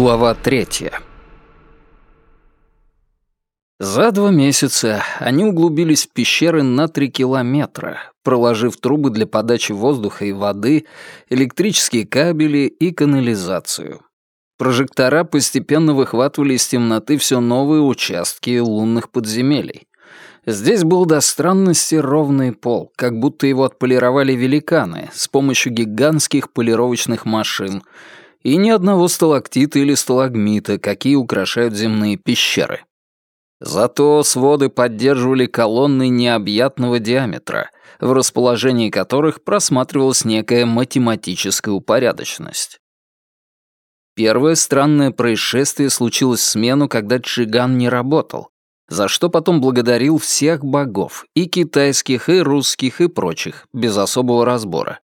Глава третья. За два месяца они углубились в пещеры на три километра, проложив трубы для подачи воздуха и воды, электрические кабели и канализацию. Прожектора постепенно выхватывали из темноты все новые участки лунных подземелий. Здесь был до странности ровный пол, как будто его отполировали великаны с помощью гигантских полировочных машин, и ни одного сталактита или сталагмита, какие украшают земные пещеры. Зато своды поддерживали колонны необъятного диаметра, в расположении которых просматривалась некая математическая упорядоченность. Первое странное происшествие случилось в смену, когда Чиган не работал, за что потом благодарил всех богов, и китайских, и русских, и прочих, без особого разбора.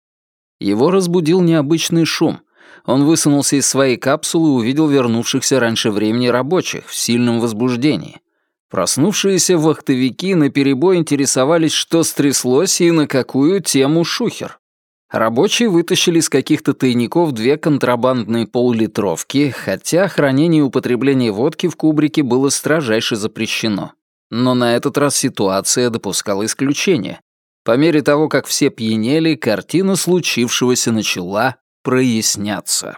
Его разбудил необычный шум. Он высунулся из своей капсулы и увидел вернувшихся раньше времени рабочих в сильном возбуждении. Проснувшиеся вахтовики наперебой интересовались, что стряслось и на какую тему шухер. Рабочие вытащили из каких-то тайников две контрабандные полулитровки, хотя хранение и употребление водки в кубрике было строжайше запрещено. Но на этот раз ситуация допускала исключение. По мере того, как все пьянели, картина случившегося начала проясняться.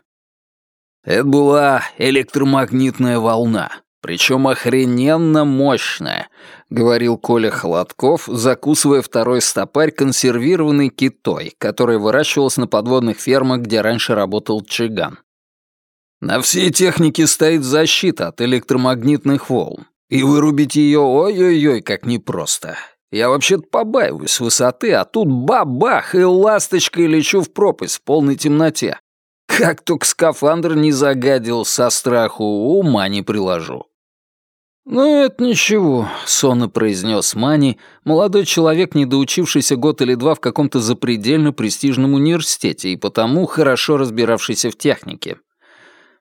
Это была электромагнитная волна, причем охрененно мощная, говорил Коля Холодков, закусывая второй стопарь консервированный китой, который выращивался на подводных фермах, где раньше работал Чиган. На всей технике стоит защита от электромагнитных волн, и вырубить ее ой-ой-ой как непросто. Я вообще-то побаиваюсь высоты, а тут бабах и ласточкой лечу в пропасть в полной темноте. Как только скафандр не загадил со страху, ума не приложу. «Ну, это ничего», — сонно произнес Мани, молодой человек, не доучившийся год или два в каком-то запредельно престижном университете и потому хорошо разбиравшийся в технике.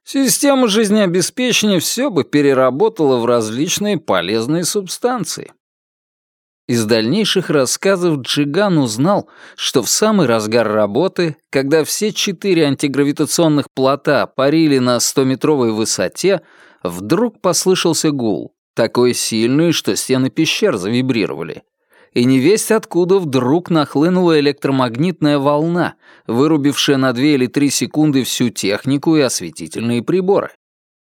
Система жизнеобеспечения все бы переработала в различные полезные субстанции. Из дальнейших рассказов Джиган узнал, что в самый разгар работы, когда все четыре антигравитационных плота парили на 100-метровой высоте, вдруг послышался гул, такой сильный, что стены пещер завибрировали. И невесть откуда вдруг нахлынула электромагнитная волна, вырубившая на две или три секунды всю технику и осветительные приборы.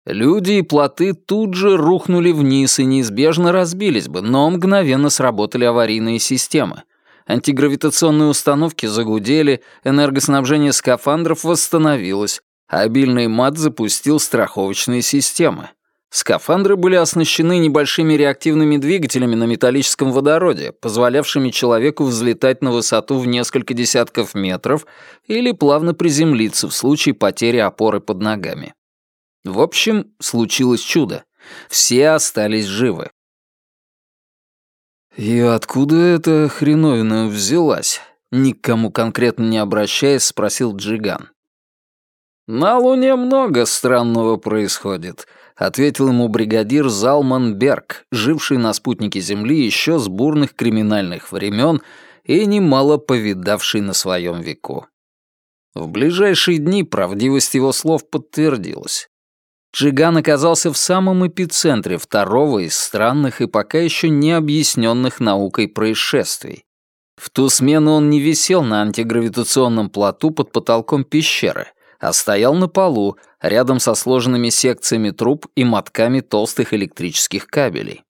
Люди и плоты тут же рухнули вниз и неизбежно разбились бы, но мгновенно сработали аварийные системы. Антигравитационные установки загудели, энергоснабжение скафандров восстановилось, а обильный мат запустил страховочные системы. Скафандры были оснащены небольшими реактивными двигателями на металлическом водороде, позволявшими человеку взлетать на высоту в несколько десятков метров или плавно приземлиться в случае потери опоры под ногами. В общем, случилось чудо. Все остались живы. «И откуда эта хреновина взялась?» Никому конкретно не обращаясь, спросил Джиган. «На Луне много странного происходит», — ответил ему бригадир Залман Берг, живший на спутнике Земли еще с бурных криминальных времен и немало повидавший на своем веку. В ближайшие дни правдивость его слов подтвердилась. Джиган оказался в самом эпицентре второго из странных и пока еще не объясненных наукой происшествий. В ту смену он не висел на антигравитационном плоту под потолком пещеры — а стоял на полу, рядом со сложенными секциями труб и мотками толстых электрических кабелей.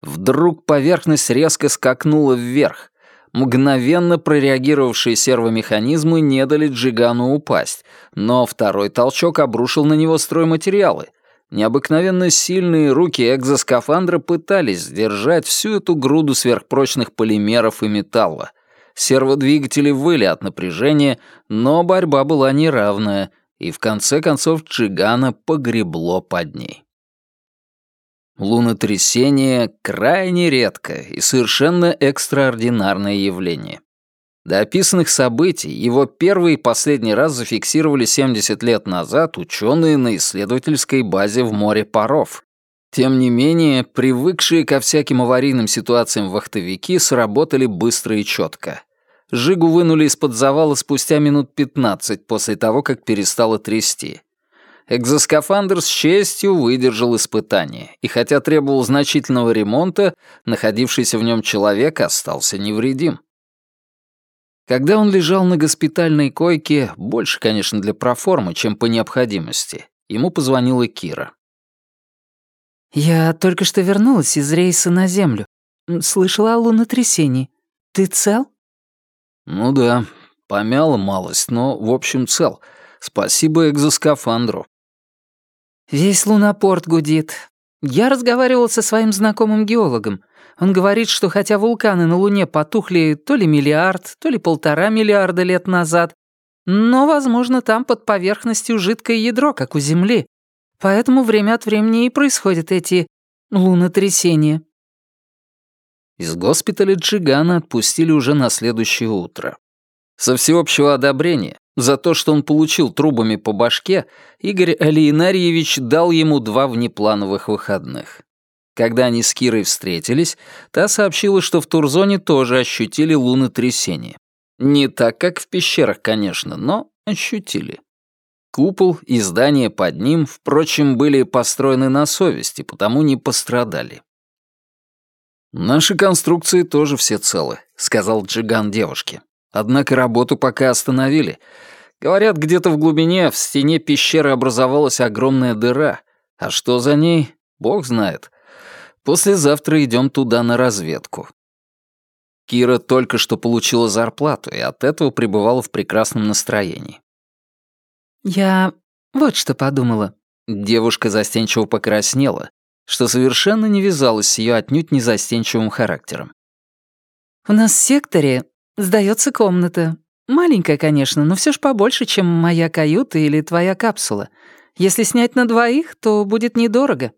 Вдруг поверхность резко скакнула вверх. Мгновенно прореагировавшие сервомеханизмы не дали Джигану упасть, но второй толчок обрушил на него стройматериалы. Необыкновенно сильные руки экзоскафандра пытались сдержать всю эту груду сверхпрочных полимеров и металла, Серводвигатели выли от напряжения, но борьба была неравная, и в конце концов Джигана погребло под ней. Лунотрясение — крайне редкое и совершенно экстраординарное явление. До описанных событий его первый и последний раз зафиксировали 70 лет назад ученые на исследовательской базе в море паров. Тем не менее, привыкшие ко всяким аварийным ситуациям вахтовики сработали быстро и четко. Жигу вынули из-под завала спустя минут 15 после того, как перестало трясти. Экзоскафандр с честью выдержал испытание, и хотя требовал значительного ремонта, находившийся в нем человек остался невредим. Когда он лежал на госпитальной койке, больше, конечно, для проформы, чем по необходимости, ему позвонила Кира. «Я только что вернулась из рейса на Землю. Слышала о лунотрясении. Ты цел?» «Ну да, помяла малость, но, в общем, цел. Спасибо экзоскафандру». «Весь лунопорт гудит. Я разговаривал со своим знакомым геологом. Он говорит, что хотя вулканы на Луне потухли то ли миллиард, то ли полтора миллиарда лет назад, но, возможно, там под поверхностью жидкое ядро, как у Земли. Поэтому время от времени и происходят эти лунотрясения». Из госпиталя Джигана отпустили уже на следующее утро. Со всеобщего одобрения за то, что он получил трубами по башке, Игорь Алиенарьевич дал ему два внеплановых выходных. Когда они с Кирой встретились, та сообщила, что в Турзоне тоже ощутили лунотрясение. Не так, как в пещерах, конечно, но ощутили. Купол и здание под ним, впрочем, были построены на совести, потому не пострадали. «Наши конструкции тоже все целы», — сказал Джиган девушке. Однако работу пока остановили. Говорят, где-то в глубине в стене пещеры образовалась огромная дыра. А что за ней, бог знает. Послезавтра идем туда на разведку. Кира только что получила зарплату и от этого пребывала в прекрасном настроении. «Я вот что подумала». Девушка застенчиво покраснела, что совершенно не вязалось с ее отнюдь не застенчивым характером. «У нас в секторе Сдается комната. Маленькая, конечно, но все ж побольше, чем моя каюта или твоя капсула. Если снять на двоих, то будет недорого».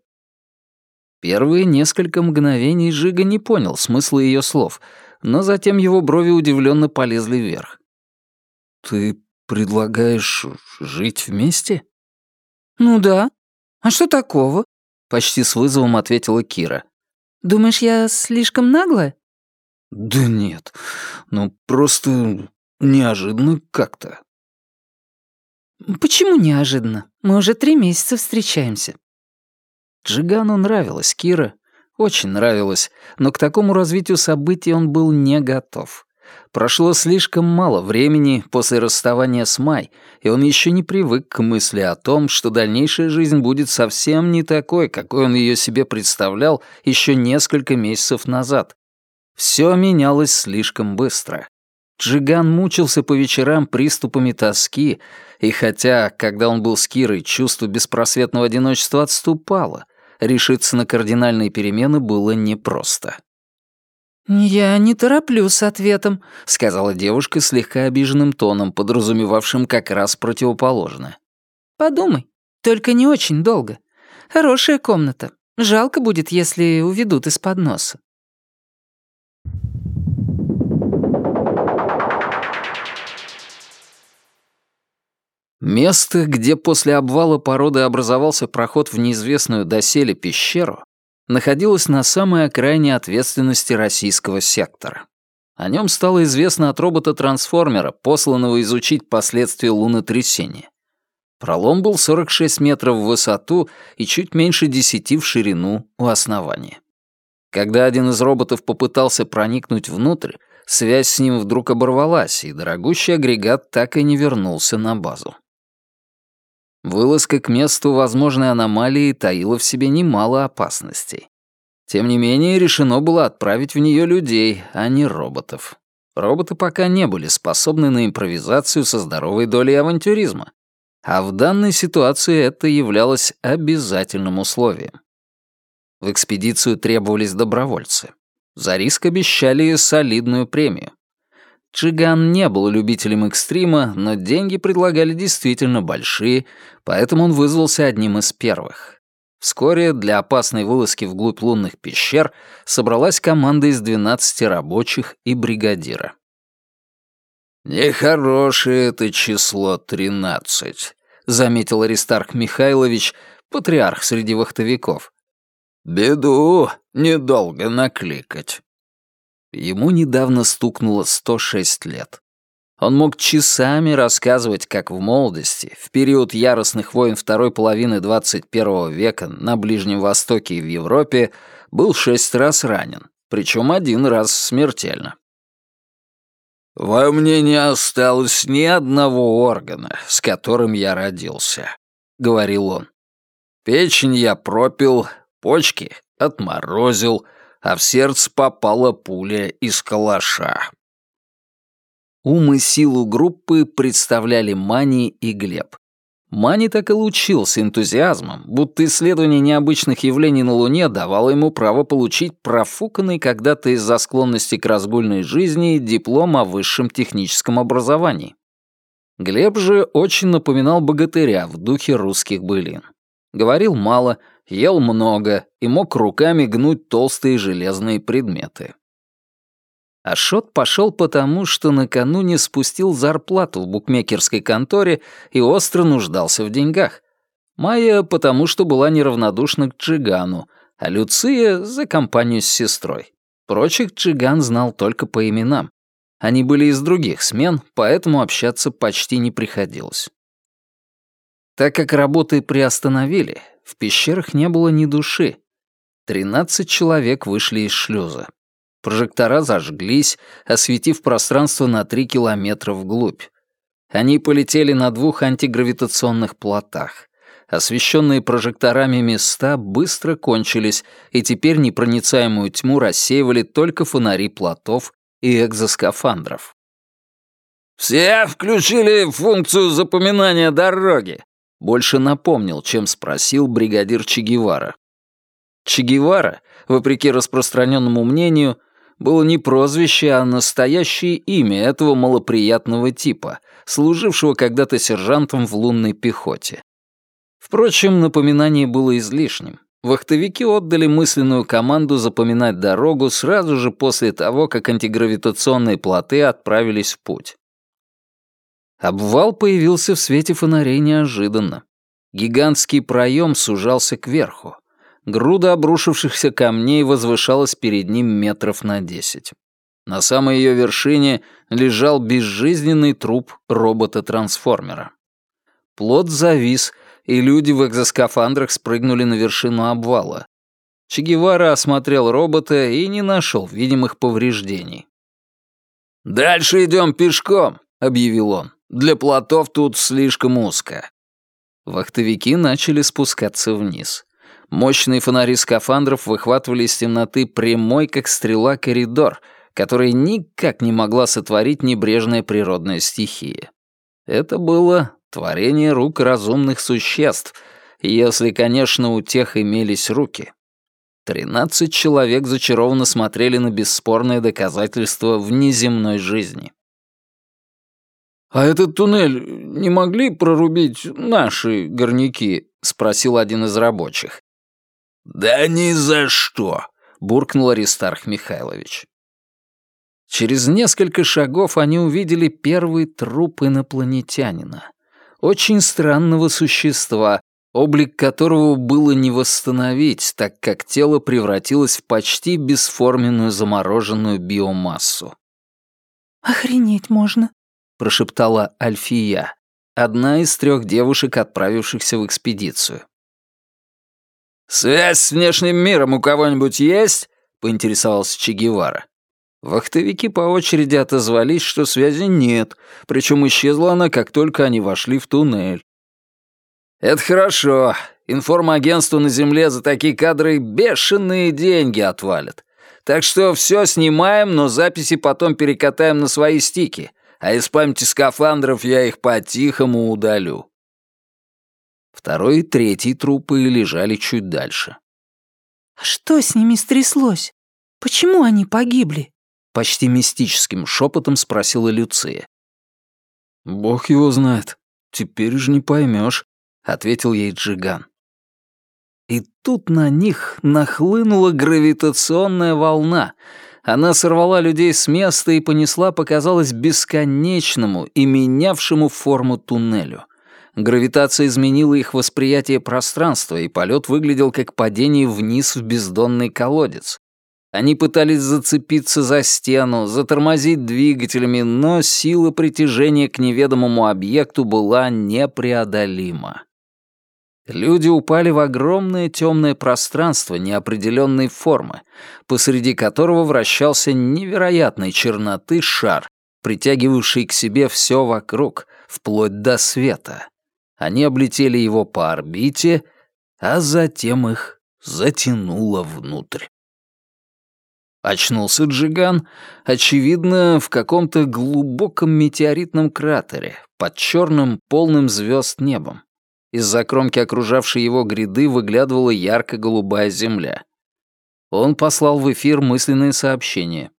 Первые несколько мгновений Жига не понял смысла ее слов, но затем его брови удивленно полезли вверх. «Ты предлагаешь жить вместе?» «Ну да. А что такого?» — почти с вызовом ответила Кира. «Думаешь, я слишком наглая?» «Да нет, ну просто неожиданно как-то». «Почему неожиданно? Мы уже три месяца встречаемся». Джигану нравилась Кира, очень нравилась, но к такому развитию событий он был не готов. Прошло слишком мало времени после расставания с Май, и он еще не привык к мысли о том, что дальнейшая жизнь будет совсем не такой, какой он ее себе представлял еще несколько месяцев назад. Все менялось слишком быстро. Джиган мучился по вечерам приступами тоски, и хотя, когда он был с Кирой, чувство беспросветного одиночества отступало, решиться на кардинальные перемены было непросто. «Я не тороплю с ответом», — сказала девушка слегка обиженным тоном, подразумевавшим как раз противоположное. «Подумай, только не очень долго. Хорошая комната. Жалко будет, если уведут из-под носа. Место, где после обвала породы образовался проход в неизвестную доселе пещеру, находилось на самой окраине ответственности российского сектора. О нем стало известно от робота-трансформера, посланного изучить последствия лунотрясения. Пролом был 46 метров в высоту и чуть меньше 10 в ширину у основания. Когда один из роботов попытался проникнуть внутрь, связь с ним вдруг оборвалась, и дорогущий агрегат так и не вернулся на базу. Вылазка к месту возможной аномалии таила в себе немало опасностей. Тем не менее, решено было отправить в нее людей, а не роботов. Роботы пока не были способны на импровизацию со здоровой долей авантюризма. А в данной ситуации это являлось обязательным условием. В экспедицию требовались добровольцы. За риск обещали солидную премию. Джиган не был любителем экстрима, но деньги предлагали действительно большие, поэтому он вызвался одним из первых. Вскоре для опасной вылазки вглубь лунных пещер собралась команда из 12 рабочих и бригадира. «Нехорошее это число тринадцать», — заметил Аристарх Михайлович, патриарх среди вахтовиков. «Беду недолго накликать». Ему недавно стукнуло 106 лет. Он мог часами рассказывать, как в молодости, в период яростных войн второй половины 21 века на Ближнем Востоке и в Европе, был шесть раз ранен, причем один раз смертельно. «Во мне не осталось ни одного органа, с которым я родился», — говорил он. «Печень я пропил, почки отморозил, а в сердце попала пуля из калаша». Ум и силу группы представляли Мани и Глеб. Мани так и лучился энтузиазмом, будто исследование необычных явлений на Луне давало ему право получить профуканный когда-то из-за склонности к разгульной жизни диплом о высшем техническом образовании. Глеб же очень напоминал богатыря в духе русских былин. Говорил мало, ел много и мог руками гнуть толстые железные предметы. Ашот пошел потому, что накануне спустил зарплату в букмекерской конторе и остро нуждался в деньгах. Майя потому, что была неравнодушна к Джигану, а Люция — за компанию с сестрой. Прочих Джиган знал только по именам. Они были из других смен, поэтому общаться почти не приходилось. Так как работы приостановили, в пещерах не было ни души. Тринадцать человек вышли из шлюза. Прожектора зажглись, осветив пространство на три километра вглубь. Они полетели на двух антигравитационных плотах. Освещенные прожекторами места быстро кончились, и теперь непроницаемую тьму рассеивали только фонари плотов и экзоскафандров. «Все включили функцию запоминания дороги», больше напомнил, чем спросил бригадир Че Гевара. Че Гевара, вопреки распространенному мнению, было не прозвище, а настоящее имя этого малоприятного типа, служившего когда-то сержантом в лунной пехоте. Впрочем, напоминание было излишним. Вахтовики отдали мысленную команду запоминать дорогу сразу же после того, как антигравитационные плоты отправились в путь. Обвал появился в свете фонарей неожиданно. Гигантский проем сужался кверху. Груда обрушившихся камней возвышалась перед ним метров на десять. На самой ее вершине лежал безжизненный труп робота-трансформера. Плот завис, и люди в экзоскафандрах спрыгнули на вершину обвала. Че Гевара осмотрел робота и не нашел видимых повреждений. «Дальше идем пешком», — объявил он. «Для плотов тут слишком узко». Вахтовики начали спускаться вниз. Мощные фонари скафандров выхватывали из темноты прямой, как стрела, коридор, который никак не могла сотворить небрежная природная стихия. Это было творение рук разумных существ, если, конечно, у тех имелись руки. Тринадцать человек зачарованно смотрели на бесспорное доказательство внеземной жизни. «А этот туннель не могли прорубить наши горняки?» — спросил один из рабочих. «Да ни за что!» — буркнул Аристарх Михайлович. Через несколько шагов они увидели первый труп инопланетянина. Очень странного существа, облик которого было не восстановить, так как тело превратилось в почти бесформенную замороженную биомассу. «Охренеть можно», — прошептала Альфия, одна из трех девушек, отправившихся в экспедицию. «Связь с внешним миром у кого-нибудь есть?» — поинтересовался Че Гевара. Вахтовики по очереди отозвались, что связи нет, причем исчезла она, как только они вошли в туннель. «Это хорошо. Информагентство на Земле за такие кадры бешеные деньги отвалят. Так что все снимаем, но записи потом перекатаем на свои стики, а из памяти скафандров я их по-тихому удалю». Второй и третий трупы лежали чуть дальше. «А что с ними стряслось? Почему они погибли?» Почти мистическим шепотом спросила Люция. «Бог его знает. Теперь же не поймешь», — ответил ей Джиган. И тут на них нахлынула гравитационная волна. Она сорвала людей с места и понесла, показалось, бесконечному и менявшему форму туннелю. Гравитация изменила их восприятие пространства, и полет выглядел как падение вниз в бездонный колодец. Они пытались зацепиться за стену, затормозить двигателями, но сила притяжения к неведомому объекту была непреодолима. Люди упали в огромное темное пространство неопределенной формы, посреди которого вращался невероятной черноты шар, притягивавший к себе все вокруг, вплоть до света. Они облетели его по орбите, а затем их затянуло внутрь. Очнулся Джиган, очевидно, в каком-то глубоком метеоритном кратере, под черным, полным звезд небом. Из-за кромки окружавшей его гряды выглядывала ярко-голубая земля. Он послал в эфир мысленное сообщение.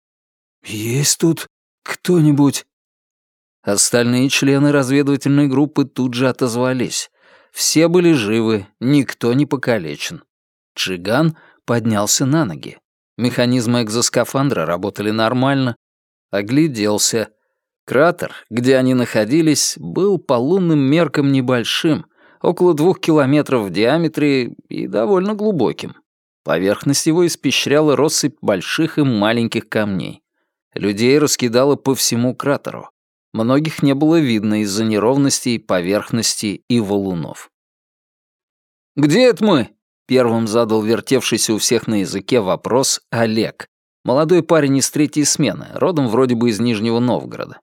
«Есть тут кто-нибудь?» Остальные члены разведывательной группы тут же отозвались. Все были живы, никто не покалечен. Джиган поднялся на ноги. Механизмы экзоскафандра работали нормально. Огляделся. Кратер, где они находились, был по лунным меркам небольшим, около двух километров в диаметре и довольно глубоким. Поверхность его испещряла россыпь больших и маленьких камней. Людей раскидало по всему кратеру. Многих не было видно из-за неровностей, поверхности и валунов. «Где это мы?» Первым задал вертевшийся у всех на языке вопрос Олег, молодой парень из третьей смены, родом вроде бы из Нижнего Новгорода.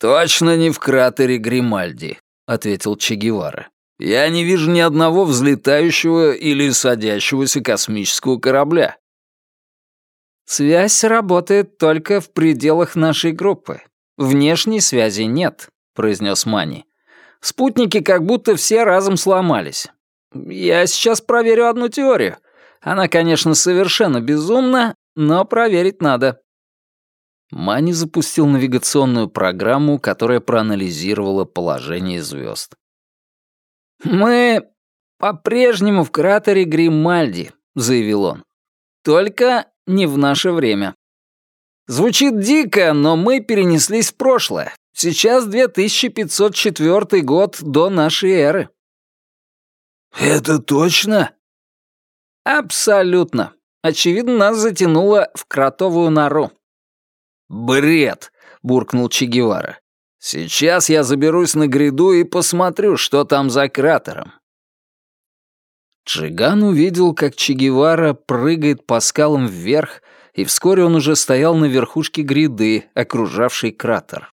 «Точно не в кратере Гримальди», — ответил Че Гевара. «Я не вижу ни одного взлетающего или садящегося космического корабля». «Связь работает только в пределах нашей группы. Внешней связи нет», — произнес Мани. «Спутники как будто все разом сломались. Я сейчас проверю одну теорию. Она, конечно, совершенно безумна, но проверить надо». Мани запустил навигационную программу, которая проанализировала положение звезд. «Мы по-прежнему в кратере Гримальди», — заявил он. «Только не в наше время. Звучит дико, но мы перенеслись в прошлое. Сейчас 2504 год до нашей эры. «Это точно?» «Абсолютно. Очевидно, нас затянуло в кротовую нору». «Бред!» — буркнул Че Гевара. «Сейчас я заберусь на гряду и посмотрю, что там за кратером». Джиган увидел, как Че Гевара прыгает по скалам вверх, и вскоре он уже стоял на верхушке гряды, окружавшей кратер.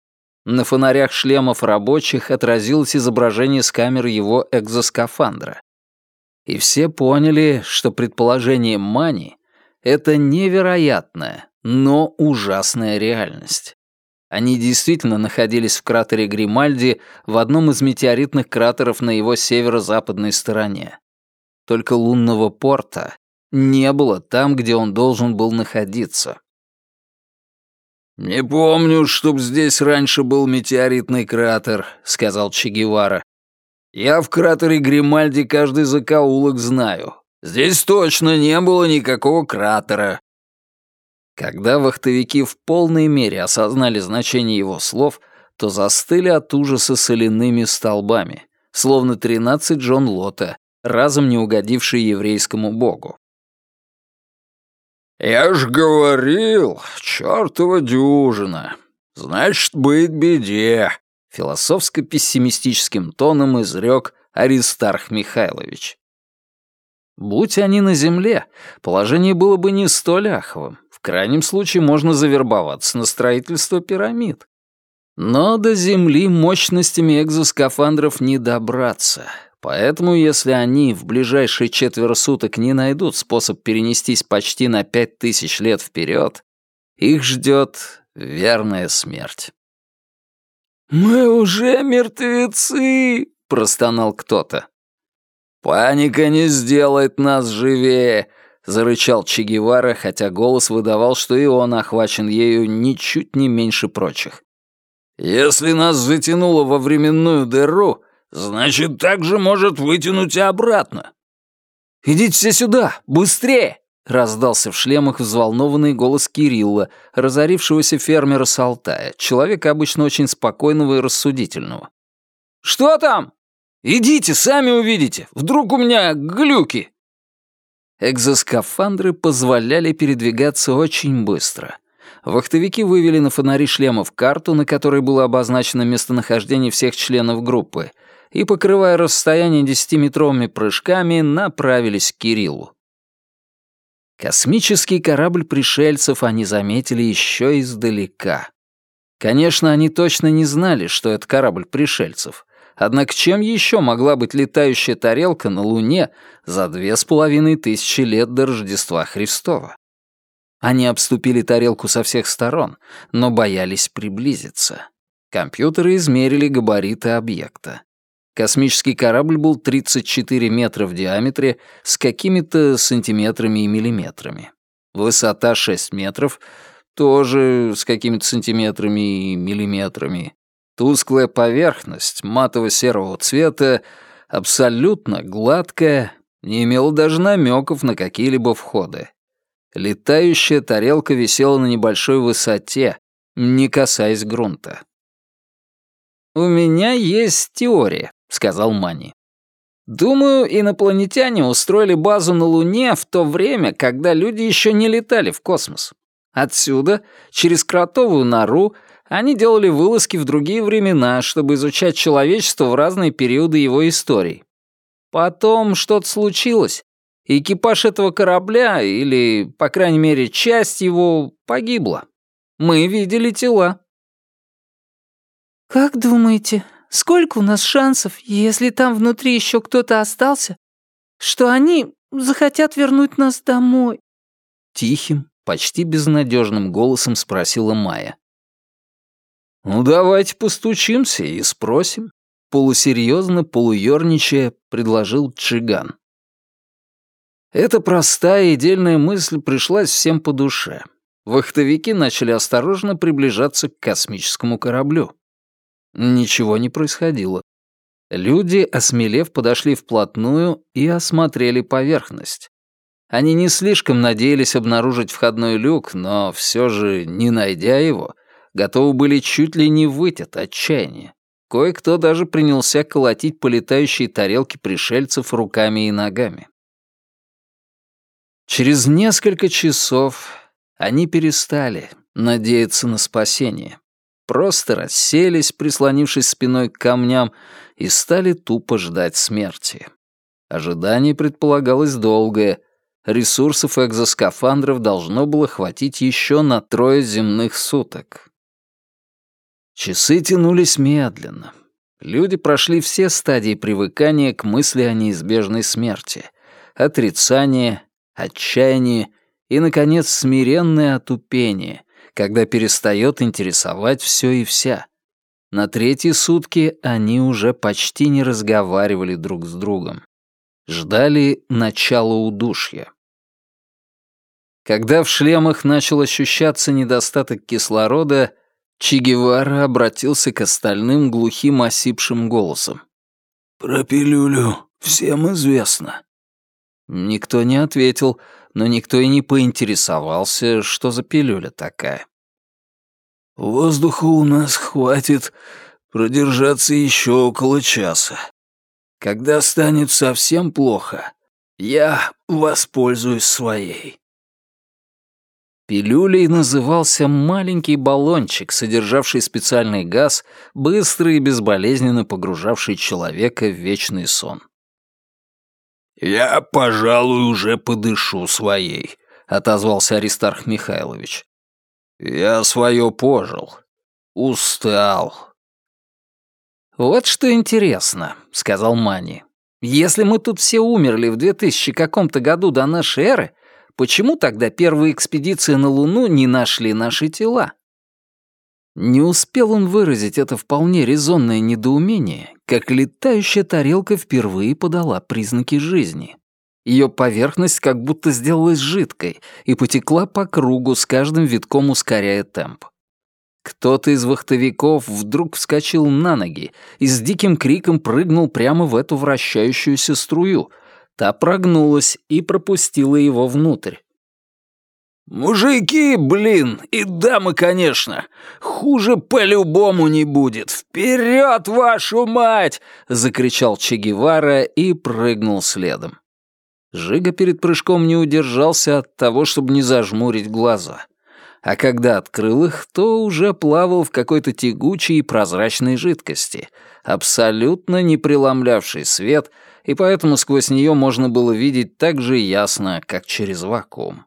На фонарях шлемов рабочих отразилось изображение с камеры его экзоскафандра. И все поняли, что предположение Мани — это невероятная, но ужасная реальность. Они действительно находились в кратере Гримальди в одном из метеоритных кратеров на его северо-западной стороне. Только лунного порта не было там, где он должен был находиться. «Не помню, чтоб здесь раньше был метеоритный кратер», — сказал Че Гевара. «Я в кратере Гримальди каждый закоулок знаю. Здесь точно не было никакого кратера». Когда вахтовики в полной мере осознали значение его слов, то застыли от ужаса соляными столбами, словно тринадцать Джон Лота, разом не угодившие еврейскому богу. «Я ж говорил, чёртова дюжина. Значит, быть беде», — философско-пессимистическим тоном изрек Аристарх Михайлович. Будь они на земле, положение было бы не столь аховым. Крайнем случае можно завербоваться на строительство пирамид. Но до Земли мощностями экзоскафандров не добраться, Поэтому, если они в ближайшие четверо суток не найдут способ перенестись почти на пять тысяч лет вперед, их ждет верная смерть. «Мы уже мертвецы!» — простонал кто-то. «Паника не сделает нас живее!» — зарычал Че Гевара, хотя голос выдавал, что и он охвачен ею ничуть не меньше прочих. «Если нас затянуло во временную дыру, Значит, так же может вытянуть и обратно. «Идите все сюда! Быстрее!» — раздался в шлемах взволнованный голос Кирилла, разорившегося фермера с Алтая, человека обычно очень спокойного и рассудительного. «Что там? Идите, сами увидите. Вдруг у меня глюки!» Экзоскафандры позволяли передвигаться очень быстро. Вахтовики вывели на фонари шлемов карту, на которой было обозначено местонахождение всех членов группы, и, покрывая расстояние десятиметровыми прыжками, направились к Кириллу. Космический корабль пришельцев они заметили еще издалека. Конечно, они точно не знали, что это корабль пришельцев. Однако чем еще могла быть летающая тарелка на Луне за две с половиной тысячи лет до Рождества Христова? Они обступили тарелку со всех сторон, но боялись приблизиться. Компьютеры измерили габариты объекта. Космический корабль был 34 метра в диаметре с какими-то сантиметрами и миллиметрами. Высота 6 метров, тоже с какими-то сантиметрами и миллиметрами. Тусклая поверхность матово-серого цвета, абсолютно гладкая, не имела даже намеков на какие-либо входы. Летающая тарелка висела на небольшой высоте, не касаясь грунта. «У меня есть теория», — сказал Мани. «Думаю, инопланетяне устроили базу на Луне в то время, когда люди еще не летали в космос. Отсюда, через кротовую нору, они делали вылазки в другие времена, чтобы изучать человечество в разные периоды его истории. Потом что-то случилось, экипаж этого корабля, или, по крайней мере, часть его, погибла. Мы видели тела. «Как думаете, сколько у нас шансов, если там внутри еще кто-то остался, что они захотят вернуть нас домой?» Тихим, почти безнадежным голосом спросила Майя. «Ну, давайте постучимся и спросим», — полусерьезно, полуёрничая, предложил Чиган. Эта простая и дельная мысль пришлась всем по душе. Вахтовики начали осторожно приближаться к космическому кораблю. Ничего не происходило. Люди, осмелев, подошли вплотную и осмотрели поверхность. Они не слишком надеялись обнаружить входной люк, но все же, не найдя его, готовы были чуть ли не выйти от отчаяния. Кое-кто даже принялся колотить по летающей тарелке пришельцев руками и ногами. Через несколько часов они перестали надеяться на спасение. Просто расселись, прислонившись спиной к камням, и стали тупо ждать смерти. Ожидание предполагалось долгое. Ресурсов экзоскафандров должно было хватить еще на трое земных суток. Часы тянулись медленно. Люди прошли все стадии привыкания к мысли о неизбежной смерти. Отрицание, отчаяние и, наконец, смиренное отупение, когда перестает интересовать все и вся. На третьи сутки они уже почти не разговаривали друг с другом. Ждали начала удушья. Когда в шлемах начал ощущаться недостаток кислорода, Че Гевара обратился к остальным глухим осипшим голосом. «Про пилюлю всем известно». Никто не ответил, но никто и не поинтересовался, что за пилюля такая. «Воздуха у нас хватит продержаться еще около часа. Когда станет совсем плохо, я воспользуюсь своей». Пилюлей назывался маленький баллончик, содержавший специальный газ, быстро и безболезненно погружавший человека в вечный сон. «Я, пожалуй, уже подышу своей», — отозвался Аристарх Михайлович. «Я свое пожил. Устал». «Вот что интересно», — сказал Мани. «Если мы тут все умерли в 2000 каком-то году до нашей эры, почему тогда первые экспедиции на Луну не нашли наши тела?» Не успел он выразить это вполне резонное недоумение, как летающая тарелка впервые подала признаки жизни. Ее поверхность как будто сделалась жидкой и потекла по кругу, с каждым витком ускоряя темп. Кто-то из вахтовиков вдруг вскочил на ноги и с диким криком прыгнул прямо в эту вращающуюся струю. Та прогнулась и пропустила его внутрь. «Мужики, блин, и дамы, конечно. Хуже по-любому не будет. Вперед, вашу мать!» — закричал Че Гевара и прыгнул следом. Жига перед прыжком не удержался от того, чтобы не зажмурить глаза. А когда открыл их, то уже плавал в какой-то тягучей и прозрачной жидкости, абсолютно не преломлявший свет, и поэтому сквозь нее можно было видеть так же ясно, как через вакуум.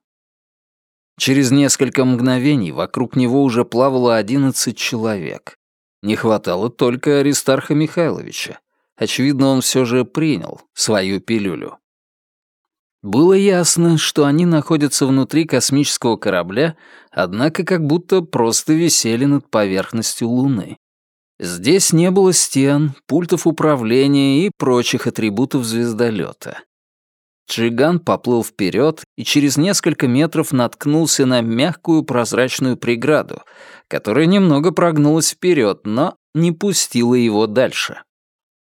Через несколько мгновений вокруг него уже плавало одиннадцать человек. Не хватало только Аристарха Михайловича. Очевидно, он все же принял свою пилюлю. Было ясно, что они находятся внутри космического корабля, однако как будто просто висели над поверхностью Луны. Здесь не было стен, пультов управления и прочих атрибутов звездолета. Джиган поплыл вперед и через несколько метров наткнулся на мягкую прозрачную преграду, которая немного прогнулась вперед, но не пустила его дальше.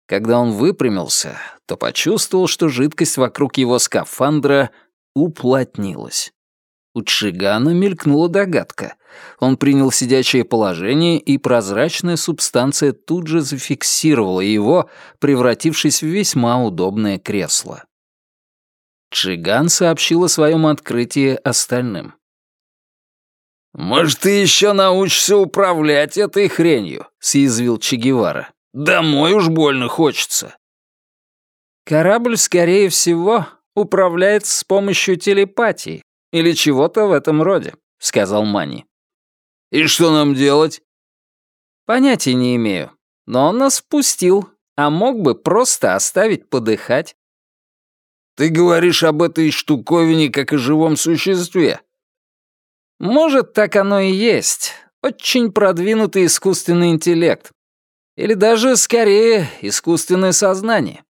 Когда он выпрямился, то почувствовал, что жидкость вокруг его скафандра уплотнилась. У Чигана мелькнула догадка. Он принял сидячее положение, и прозрачная субстанция тут же зафиксировала его, превратившись в весьма удобное кресло. Чиган сообщил о своем открытии остальным. «Может, ты еще научишься управлять этой хренью?» — съязвил Че Гевара. Домой уж больно хочется. Корабль, скорее всего, управляется с помощью телепатии или чего-то в этом роде, сказал Мани. И что нам делать? Понятия не имею, но он нас впустил, а мог бы просто оставить подыхать. Ты говоришь об этой штуковине как о живом существе. Может, так оно и есть. Очень продвинутый искусственный интеллект. Или даже, скорее, искусственное сознание.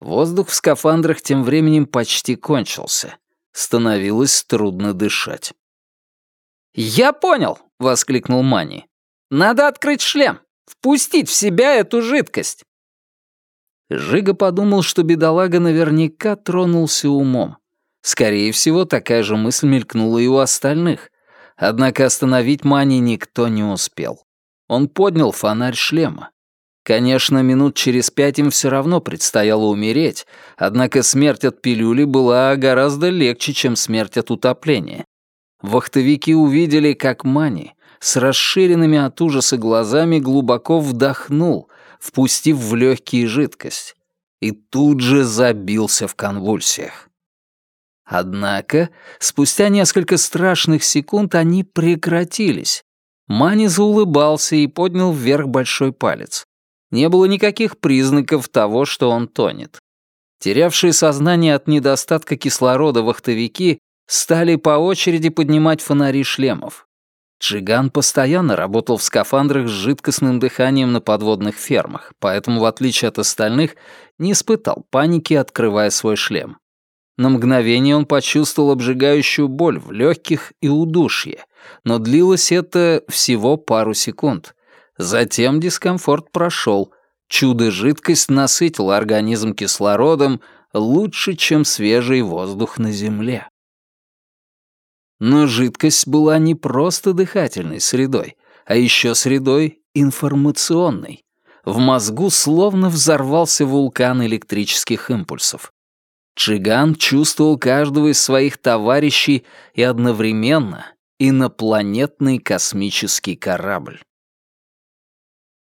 Воздух в скафандрах тем временем почти кончился. Становилось трудно дышать. «Я понял!» — воскликнул Мани. «Надо открыть шлем, впустить в себя эту жидкость!» Жига подумал, что бедолага наверняка тронулся умом. Скорее всего, такая же мысль мелькнула и у остальных. Однако остановить Мани никто не успел. Он поднял фонарь шлема. Конечно, минут через пять им все равно предстояло умереть, однако смерть от пилюли была гораздо легче, чем смерть от утопления. Вахтовики увидели, как Мани с расширенными от ужаса глазами глубоко вдохнул, впустив в легкие жидкость, и тут же забился в конвульсиях. Однако, спустя несколько страшных секунд они прекратились, Мани заулыбался и поднял вверх большой палец. Не было никаких признаков того, что он тонет. Терявшие сознание от недостатка кислорода вахтовики стали по очереди поднимать фонари шлемов. Джиган постоянно работал в скафандрах с жидкостным дыханием на подводных фермах, поэтому, в отличие от остальных, не испытал паники, открывая свой шлем. На мгновение он почувствовал обжигающую боль в легких и удушье, но длилось это всего пару секунд. Затем дискомфорт прошел. Чудо-жидкость насытила организм кислородом лучше, чем свежий воздух на Земле. Но жидкость была не просто дыхательной средой, а еще средой информационной. В мозгу словно взорвался вулкан электрических импульсов. Чиган чувствовал каждого из своих товарищей и одновременно инопланетный космический корабль.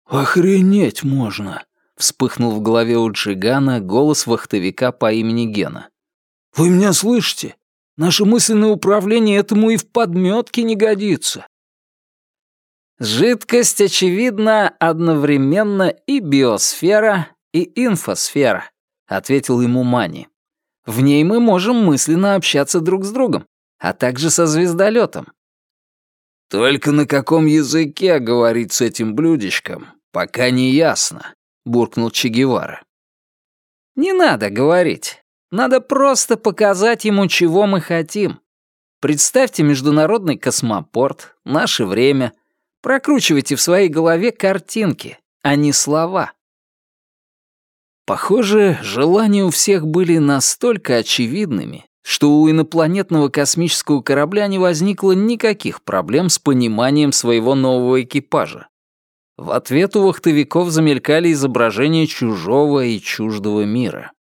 «Охренеть можно!» — вспыхнул в голове у Джигана голос вахтовика по имени Гена. «Вы меня слышите? Наше мысленное управление этому и в подметке не годится». «Жидкость, очевидно, одновременно и биосфера, и инфосфера», — ответил ему Мани. «В ней мы можем мысленно общаться друг с другом, а также со звездолетом. «Только на каком языке говорить с этим блюдечком, пока не ясно», — буркнул Че Гевара. «Не надо говорить. Надо просто показать ему, чего мы хотим. Представьте международный космопорт, наше время. Прокручивайте в своей голове картинки, а не слова». Похоже, желания у всех были настолько очевидными, что у инопланетного космического корабля не возникло никаких проблем с пониманием своего нового экипажа. В ответ у вахтовиков замелькали изображения чужого и чуждого мира.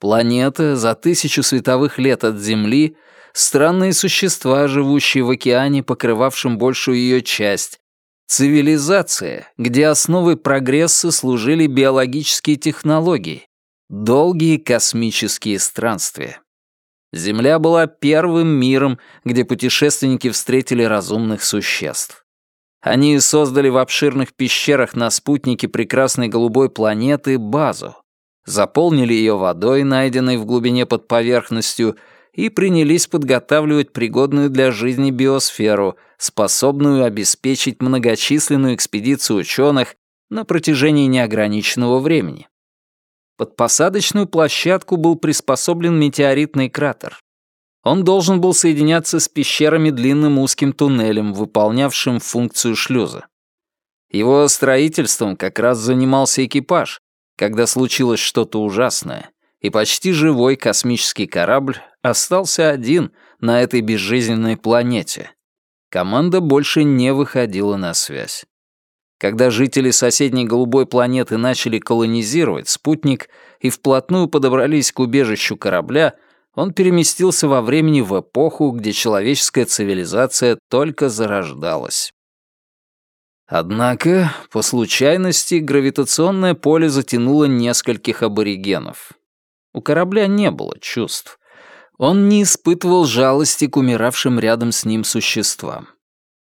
Планета за тысячу световых лет от Земли, странные существа, живущие в океане, покрывавшем большую ее часть, цивилизация, где основой прогресса служили биологические технологии, долгие космические странствия. Земля была первым миром, где путешественники встретили разумных существ. Они создали в обширных пещерах на спутнике прекрасной голубой планеты базу, заполнили ее водой, найденной в глубине под поверхностью, и принялись подготавливать пригодную для жизни биосферу, способную обеспечить многочисленную экспедицию ученых на протяжении неограниченного времени. Под посадочную площадку был приспособлен метеоритный кратер. Он должен был соединяться с пещерами длинным узким туннелем, выполнявшим функцию шлюза. Его строительством как раз занимался экипаж, когда случилось что-то ужасное, и почти живой космический корабль остался один на этой безжизненной планете. Команда больше не выходила на связь. Когда жители соседней голубой планеты начали колонизировать спутник и вплотную подобрались к убежищу корабля, он переместился во времени в эпоху, где человеческая цивилизация только зарождалась. Однако, по случайности, гравитационное поле затянуло нескольких аборигенов. У корабля не было чувств. Он не испытывал жалости к умиравшим рядом с ним существам.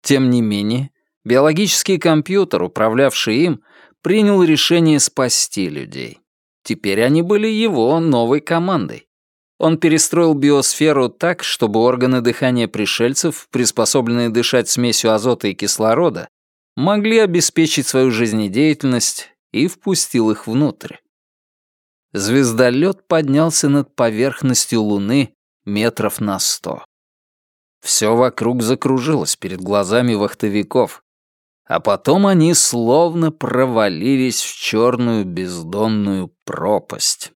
Тем не менее, биологический компьютер, управлявший им, принял решение спасти людей. Теперь они были его новой командой. Он перестроил биосферу так, чтобы органы дыхания пришельцев, приспособленные дышать смесью азота и кислорода, могли обеспечить свою жизнедеятельность и впустил их внутрь. Звездолет поднялся над поверхностью Луны метров на сто. Все вокруг закружилось перед глазами вахтовиков, а потом они словно провалились в черную бездонную пропасть.